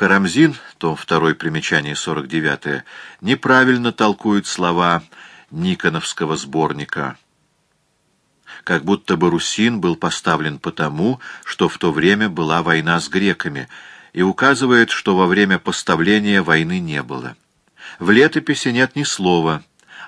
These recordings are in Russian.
Карамзин, том 2, примечание 49, неправильно толкует слова Никоновского сборника как будто бы Русин был поставлен потому, что в то время была война с греками, и указывает, что во время поставления войны не было. В летописи нет ни слова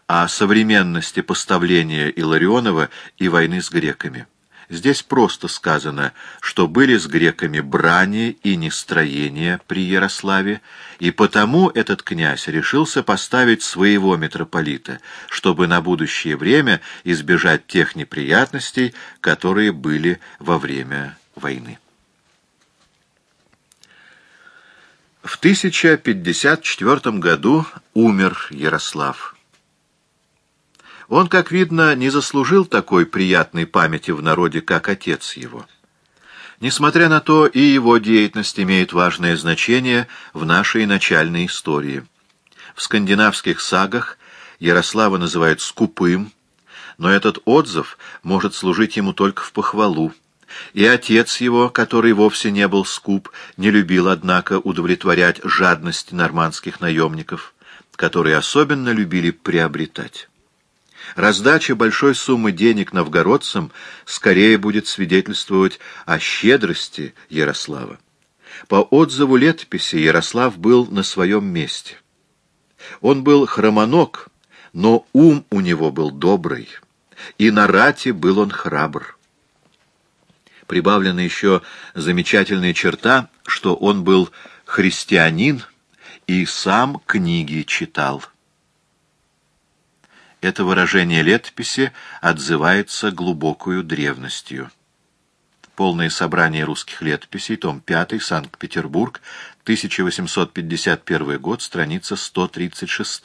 о современности поставления Иларионова и войны с греками. Здесь просто сказано, что были с греками брани и нестроения при Ярославе, и потому этот князь решился поставить своего митрополита, чтобы на будущее время избежать тех неприятностей, которые были во время войны. В 1054 году умер Ярослав. Он, как видно, не заслужил такой приятной памяти в народе, как отец его. Несмотря на то, и его деятельность имеет важное значение в нашей начальной истории. В скандинавских сагах Ярослава называют «скупым», но этот отзыв может служить ему только в похвалу. И отец его, который вовсе не был скуп, не любил, однако, удовлетворять жадность нормандских наемников, которые особенно любили приобретать. Раздача большой суммы денег новгородцам скорее будет свидетельствовать о щедрости Ярослава. По отзыву летописи Ярослав был на своем месте. Он был хромоног, но ум у него был добрый, и на рате был он храбр. Прибавлена еще замечательная черта, что он был христианин и сам книги читал. Это выражение летописи отзывается глубокою древностью. Полное собрание русских летописей, том 5, Санкт-Петербург, 1851 год, страница 136.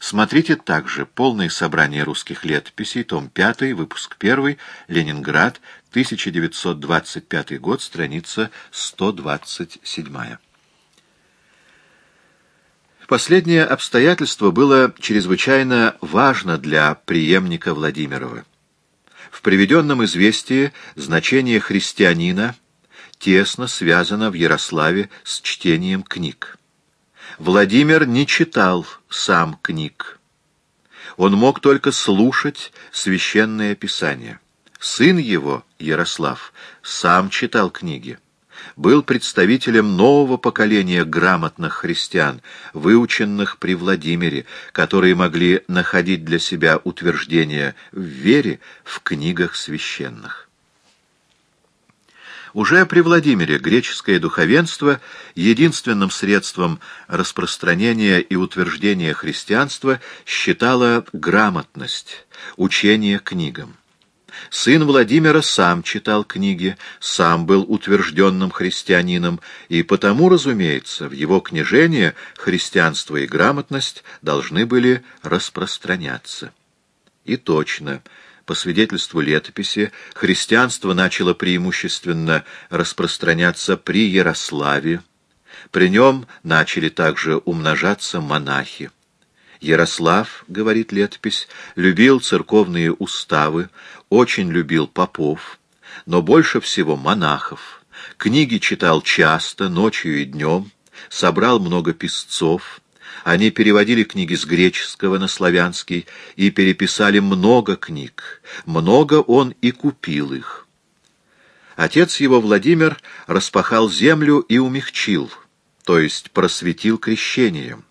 Смотрите также «Полное собрание русских летописей», том 5, выпуск 1, Ленинград, 1925 год, страница 127. Последнее обстоятельство было чрезвычайно важно для преемника Владимирова. В приведенном известии значение христианина тесно связано в Ярославе с чтением книг. Владимир не читал сам книг. Он мог только слушать священное писание. Сын его, Ярослав, сам читал книги был представителем нового поколения грамотных христиан, выученных при Владимире, которые могли находить для себя утверждение в вере в книгах священных. Уже при Владимире греческое духовенство единственным средством распространения и утверждения христианства считало грамотность, учение книгам. Сын Владимира сам читал книги, сам был утвержденным христианином, и потому, разумеется, в его княжение христианство и грамотность должны были распространяться. И точно, по свидетельству летописи, христианство начало преимущественно распространяться при Ярославе, при нем начали также умножаться монахи. Ярослав, говорит летопись, любил церковные уставы, очень любил попов, но больше всего монахов. Книги читал часто, ночью и днем, собрал много писцов. Они переводили книги с греческого на славянский и переписали много книг. Много он и купил их. Отец его, Владимир, распахал землю и умягчил, то есть просветил крещением.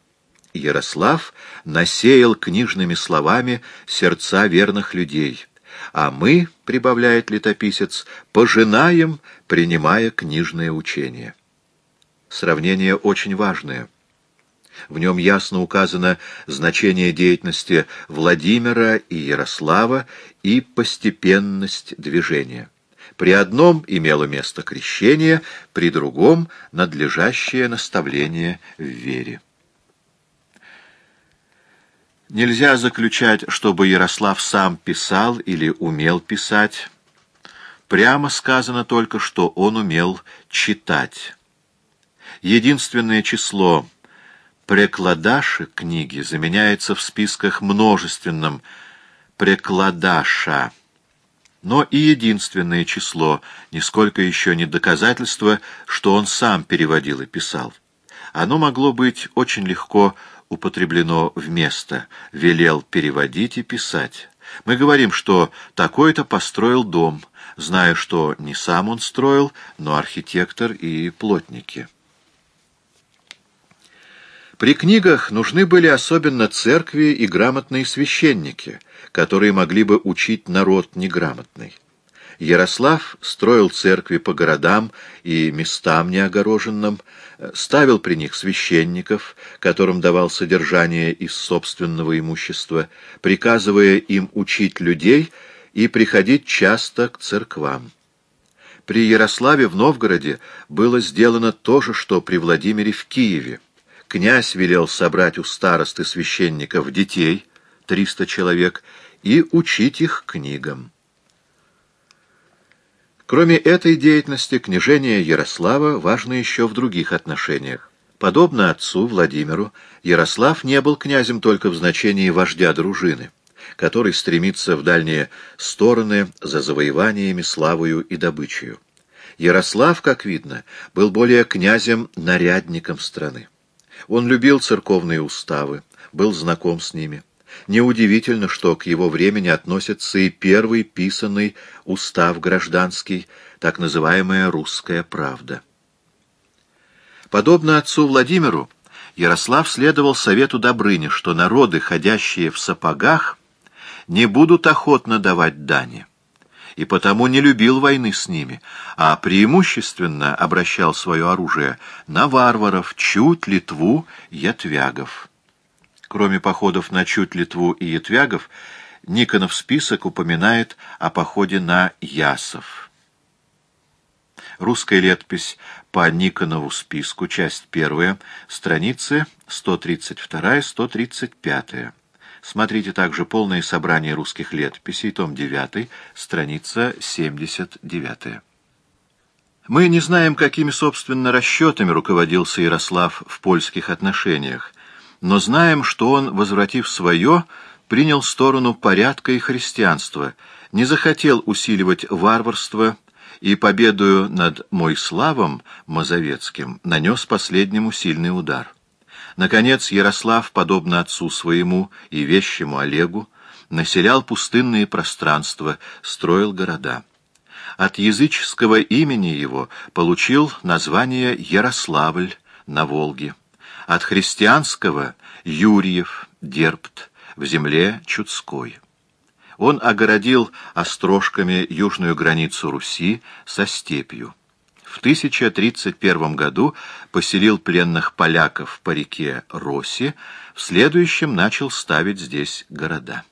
Ярослав насеял книжными словами сердца верных людей, а мы, прибавляет летописец, пожинаем, принимая книжное учение. Сравнение очень важное. В нем ясно указано значение деятельности Владимира и Ярослава и постепенность движения. При одном имело место крещение, при другом — надлежащее наставление в вере. Нельзя заключать, чтобы Ярослав сам писал или умел писать. Прямо сказано только, что он умел читать. Единственное число прекладаши книги заменяется в списках множественным прекладаша, но и единственное число, нисколько еще не доказательство, что он сам переводил и писал. Оно могло быть очень легко употреблено вместо «велел переводить и писать». Мы говорим, что такой-то построил дом, зная, что не сам он строил, но архитектор и плотники. При книгах нужны были особенно церкви и грамотные священники, которые могли бы учить народ неграмотный. Ярослав строил церкви по городам и местам неогороженным, ставил при них священников, которым давал содержание из собственного имущества, приказывая им учить людей и приходить часто к церквам. При Ярославе в Новгороде было сделано то же, что при Владимире в Киеве. Князь велел собрать у старосты священников детей, 300 человек, и учить их книгам. Кроме этой деятельности, княжение Ярослава важно еще в других отношениях. Подобно отцу Владимиру, Ярослав не был князем только в значении вождя дружины, который стремится в дальние стороны за завоеваниями, славою и добычей. Ярослав, как видно, был более князем-нарядником страны. Он любил церковные уставы, был знаком с ними. Неудивительно, что к его времени относится и первый писанный устав гражданский, так называемая «русская правда». Подобно отцу Владимиру, Ярослав следовал совету Добрыни, что народы, ходящие в сапогах, не будут охотно давать дани, и потому не любил войны с ними, а преимущественно обращал свое оружие на варваров, чуть Литву, ятвягов. Кроме походов на Чуть, Литву и Ятвягов, Никонов список упоминает о походе на Ясов. Русская летопись по Никонову списку, часть первая, страницы 132-135. Смотрите также полное собрание русских летописей, том 9, страница 79. Мы не знаем, какими, собственно, расчетами руководился Ярослав в польских отношениях, но знаем, что он, возвратив свое, принял сторону порядка и христианства, не захотел усиливать варварство и, победою над Мойславом Мазовецким, нанес последнему сильный удар. Наконец, Ярослав, подобно отцу своему и вещему Олегу, населял пустынные пространства, строил города. От языческого имени его получил название Ярославль на Волге от христианского Юрьев, Дербт, в земле Чудской. Он огородил острожками южную границу Руси со степью. В 1031 году поселил пленных поляков по реке Роси, в следующем начал ставить здесь города.